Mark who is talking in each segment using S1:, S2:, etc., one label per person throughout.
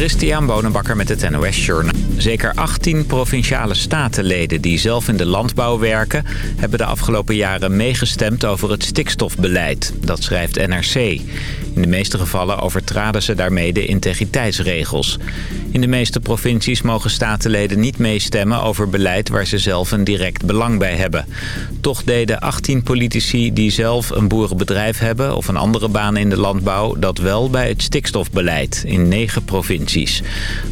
S1: Christian Bonenbakker met het NOS Journal. Zeker 18 provinciale statenleden die zelf in de landbouw werken... hebben de afgelopen jaren meegestemd over het stikstofbeleid. Dat schrijft NRC. In de meeste gevallen overtraden ze daarmee de integriteitsregels. In de meeste provincies mogen statenleden niet meestemmen over beleid... waar ze zelf een direct belang bij hebben. Toch deden 18 politici die zelf een boerenbedrijf hebben... of een andere baan in de landbouw... dat wel bij het stikstofbeleid in negen provincies.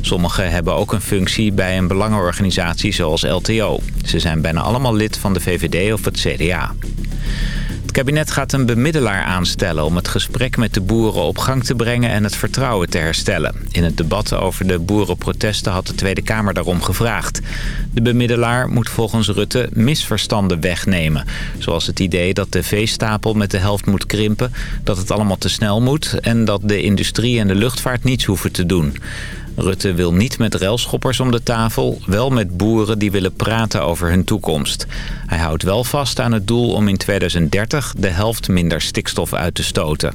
S1: Sommigen hebben ook een functie bij een belangenorganisatie zoals LTO. Ze zijn bijna allemaal lid van de VVD of het CDA. Het kabinet gaat een bemiddelaar aanstellen om het gesprek met de boeren op gang te brengen en het vertrouwen te herstellen. In het debat over de boerenprotesten had de Tweede Kamer daarom gevraagd. De bemiddelaar moet volgens Rutte misverstanden wegnemen. Zoals het idee dat de veestapel met de helft moet krimpen, dat het allemaal te snel moet en dat de industrie en de luchtvaart niets hoeven te doen. Rutte wil niet met railschoppers om de tafel, wel met boeren die willen praten over hun toekomst. Hij houdt wel vast aan het doel om in 2030 de helft minder stikstof uit te stoten.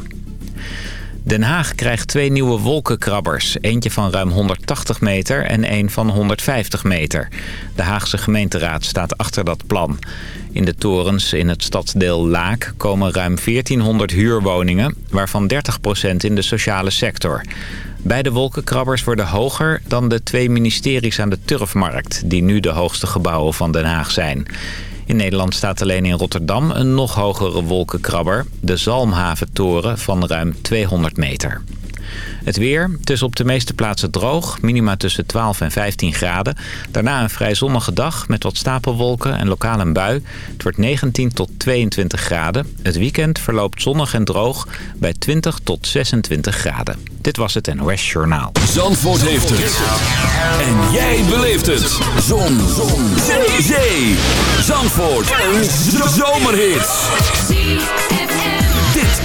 S1: Den Haag krijgt twee nieuwe wolkenkrabbers. Eentje van ruim 180 meter en één van 150 meter. De Haagse gemeenteraad staat achter dat plan. In de torens in het stadsdeel Laak komen ruim 1400 huurwoningen... waarvan 30% in de sociale sector. Beide wolkenkrabbers worden hoger dan de twee ministeries aan de Turfmarkt... die nu de hoogste gebouwen van Den Haag zijn. In Nederland staat alleen in Rotterdam een nog hogere wolkenkrabber... de Zalmhaventoren van ruim 200 meter. Het weer, het is op de meeste plaatsen droog, minima tussen 12 en 15 graden. Daarna een vrij zonnige dag met wat stapelwolken en lokaal een bui. Het wordt 19 tot 22 graden. Het weekend verloopt zonnig en droog bij 20 tot 26 graden. Dit was het NOS Journaal.
S2: Zandvoort heeft het. En jij beleeft het. Zon. Zon. Zee. Zee. Zandvoort. Een zomerhit.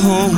S3: Home.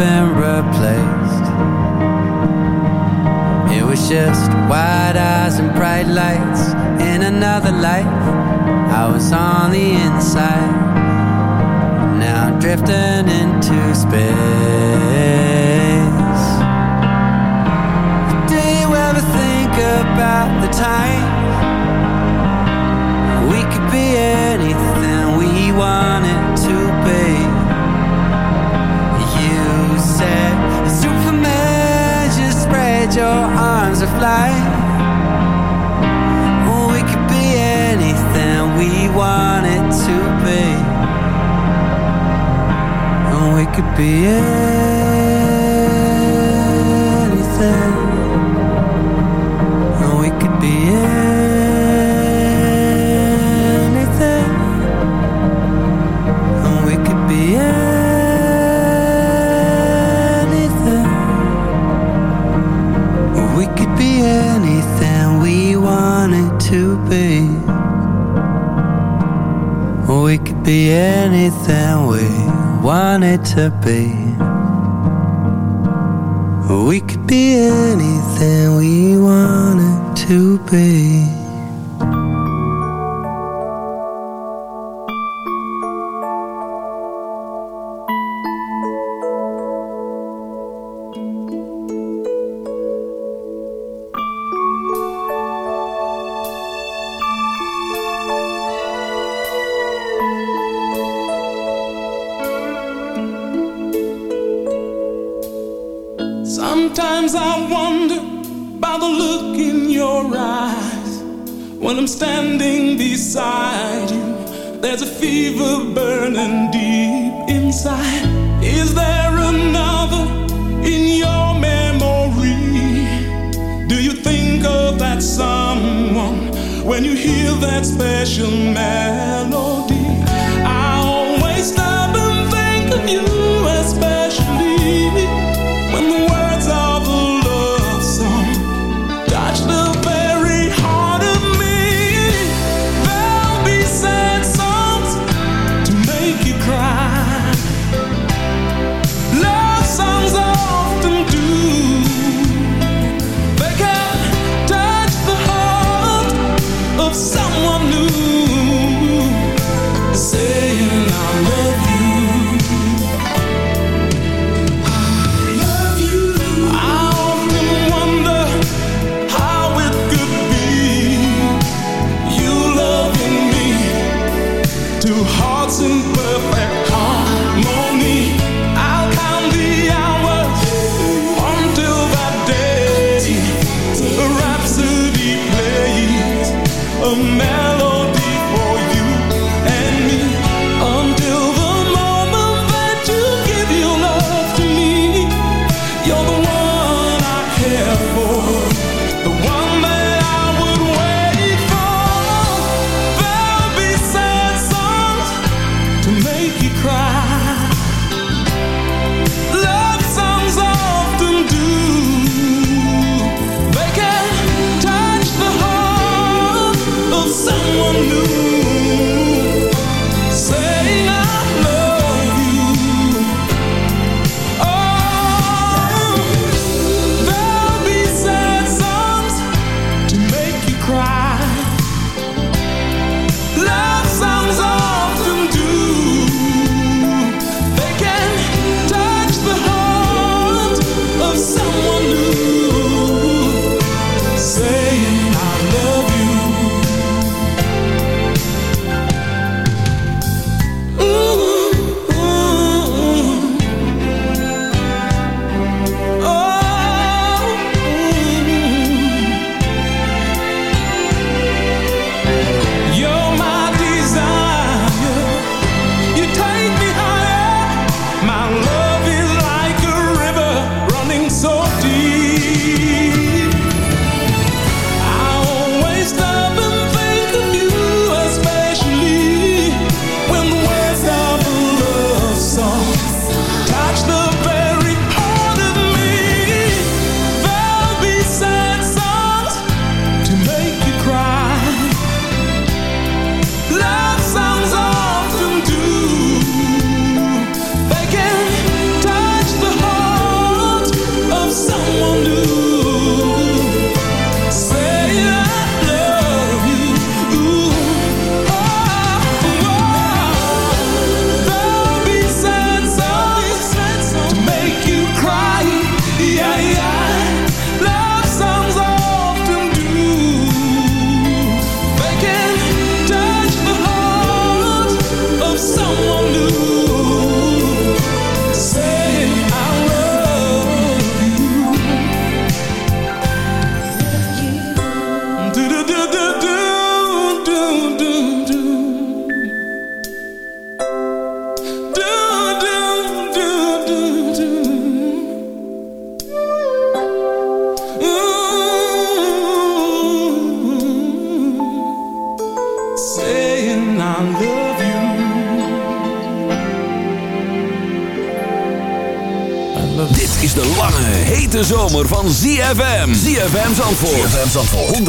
S4: Been replaced. It was just wide eyes and bright lights in another life. I was on the inside, now I'm drifting into space. Do you ever think about the time your arms and fly. We could be anything we wanted to be. And we could be anything.
S5: bem.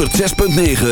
S5: 106.9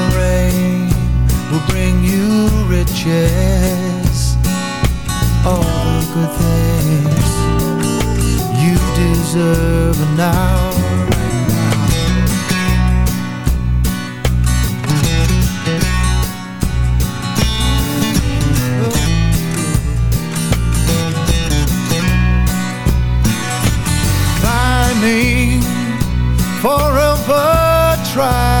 S6: will bring you riches, all the good things you deserve now. Climbing, forever trying,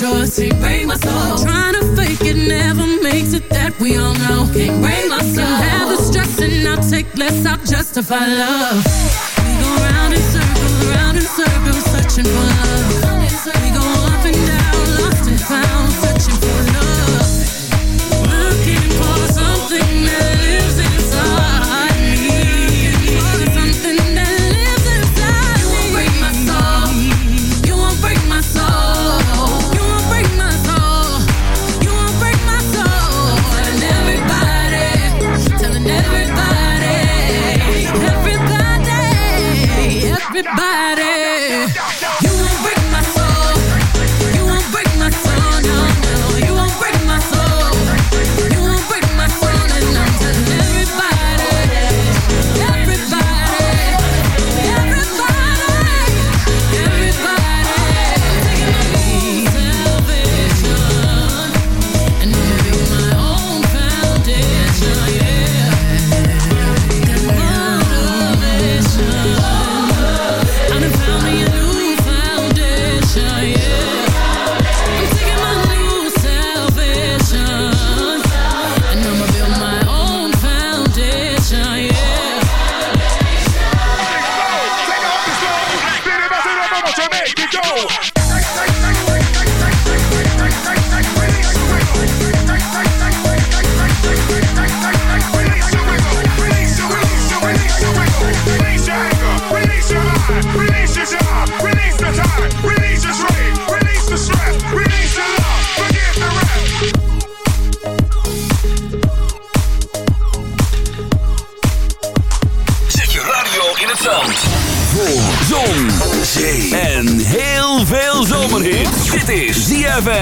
S7: yours. Can't break my soul. Trying to fake it never makes it. That we all know. Can't break my soul. Can have the stress and I'll take less. I'll justify love. We go round in circles, round in circles, searching for love. We go
S8: go.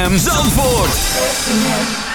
S5: ZFM Zandvoort.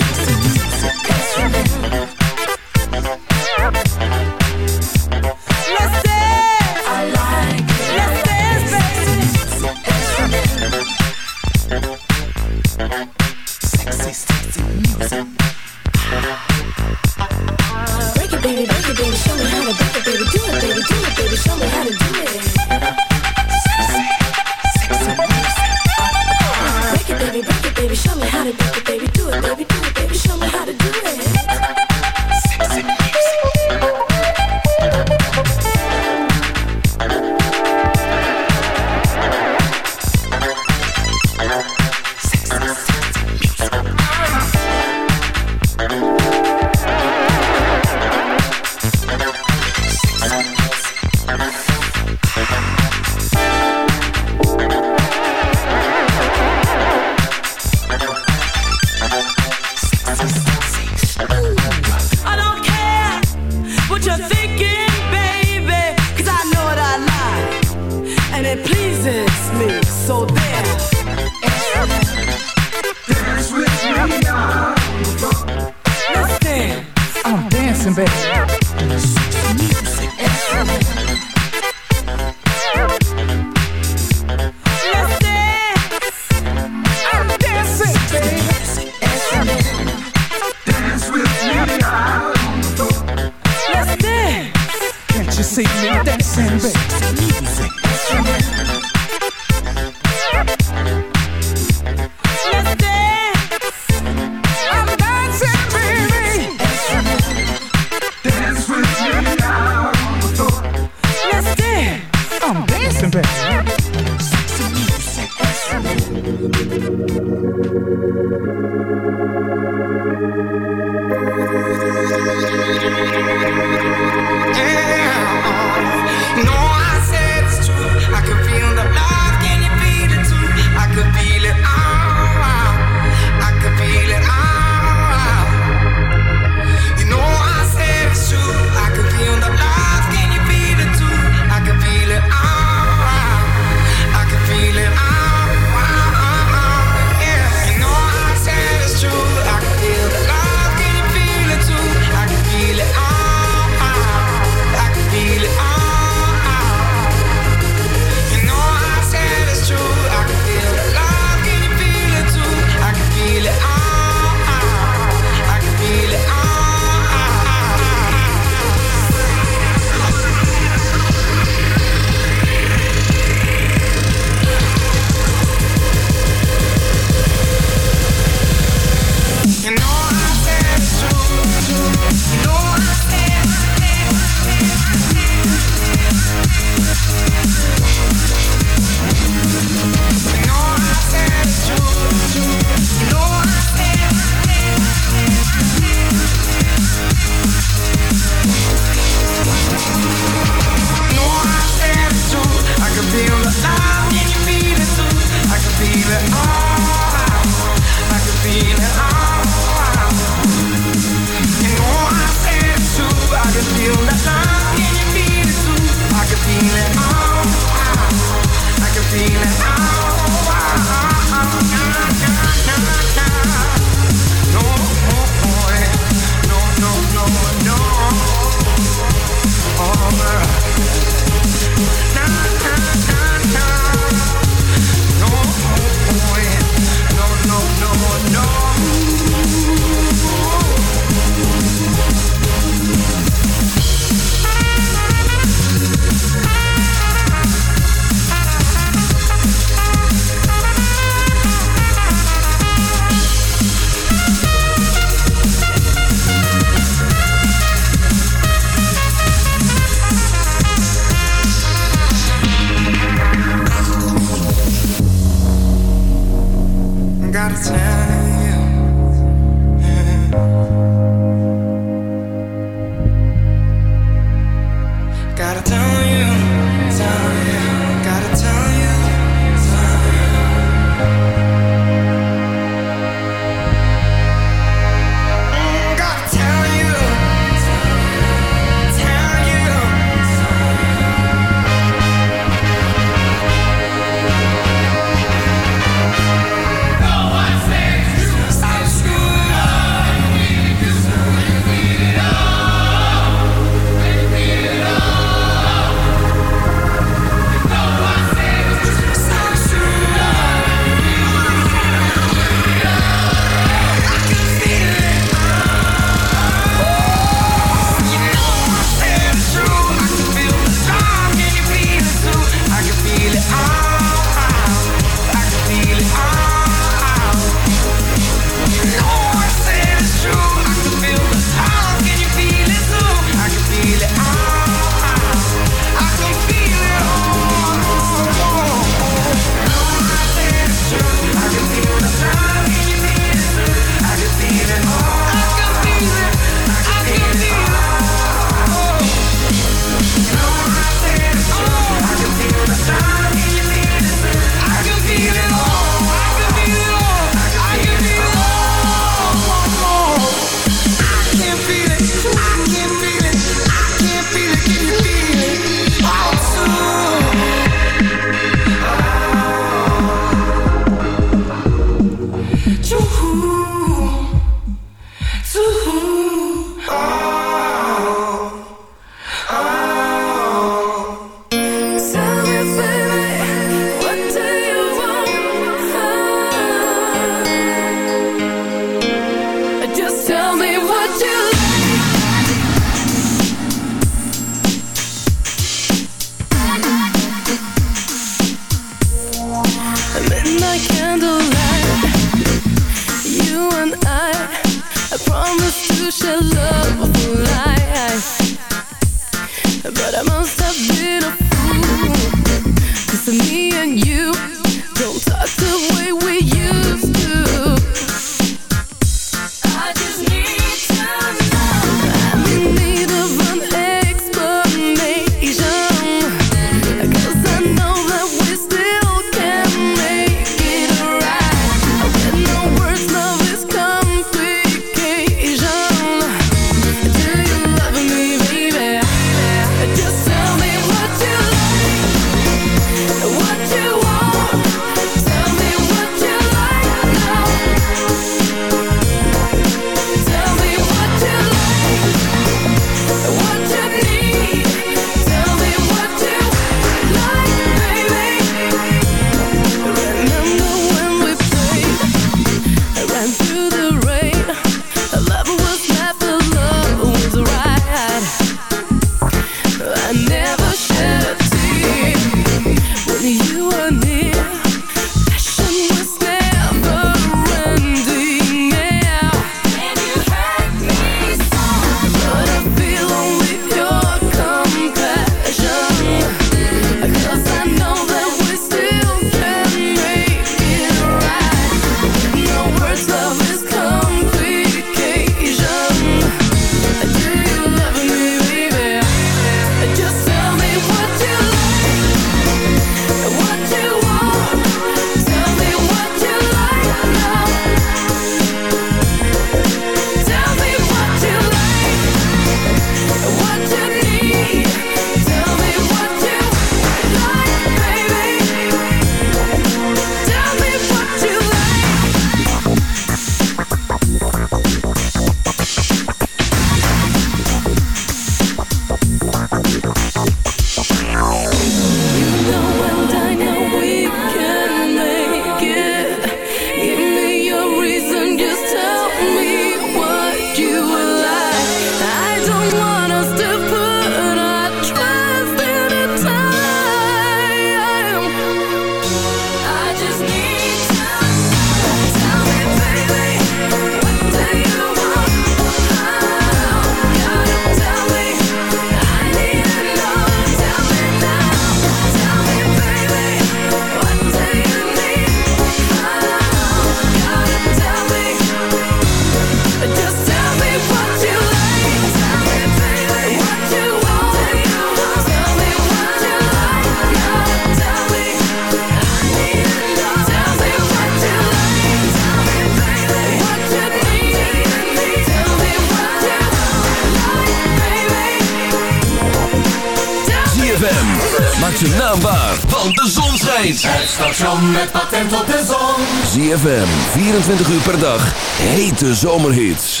S5: tijd.
S2: Het station met patent op de zon.
S5: ZFM, 24 uur per dag. Hete zomerhits.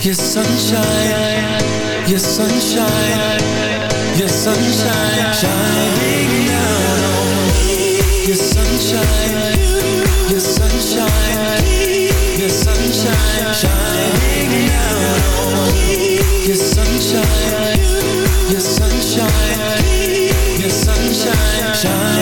S9: Your sunshine, your sunshine, your sunshine, shining down on me. Your sunshine, your sunshine, your sunshine, shining down on me. Your sunshine, your sunshine, your sunshine, shining